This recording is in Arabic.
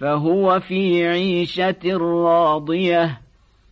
فهو في عيشة راضية.